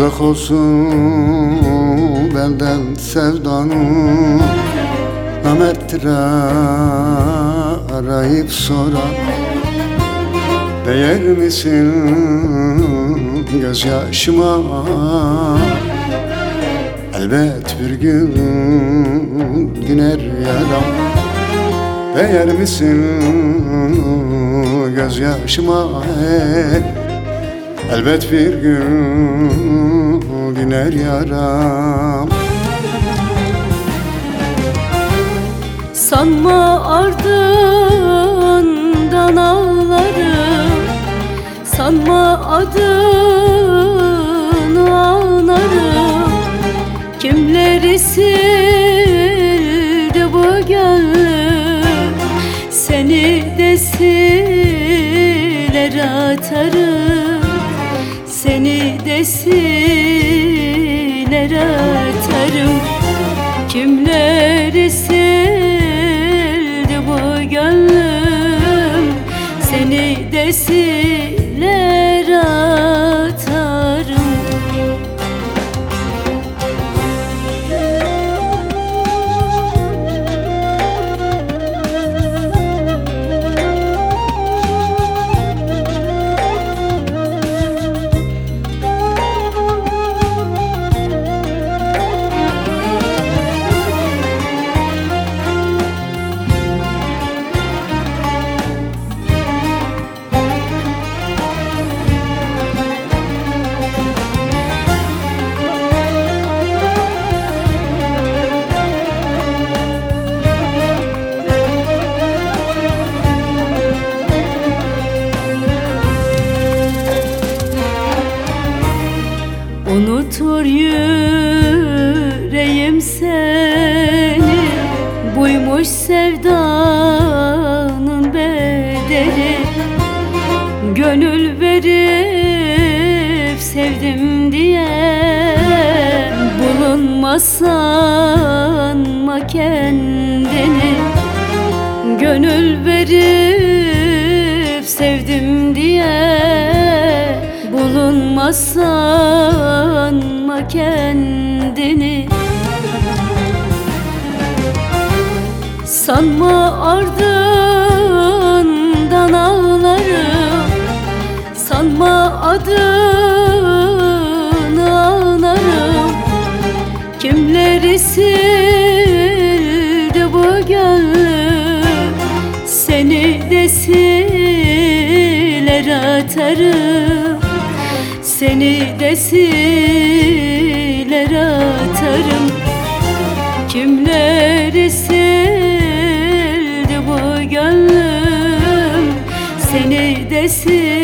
Uzak olsun benden sevdanın Namerttir arayıp soran Değer misin gözyaşıma? Elbet bir gün diner yaram. Değer misin gözyaşıma Elbet bir gün diner yaram. Sanma ardından ağlarım. Sanma adını ağlarım. Kimleri sildi bu gönlüm? Seni de siler atarım Siler atarım. Kimleri sildi bu gönlüm? Seni de Unutur yüreğim seni Buymuş sevdanın bedeli. Gönül verip sevdim diye Bulunmaz sanma kendini? Gönül verip sevdim diye Bulunmaz sanma kendini. Sanma ardından ağlarım. Sanma adını ağlarım. Kimleri sildi bu gönlüm? Seni de siler atarım. Seni de siler atarım? Kimleri sildi bu gönlüm? Seni de sildi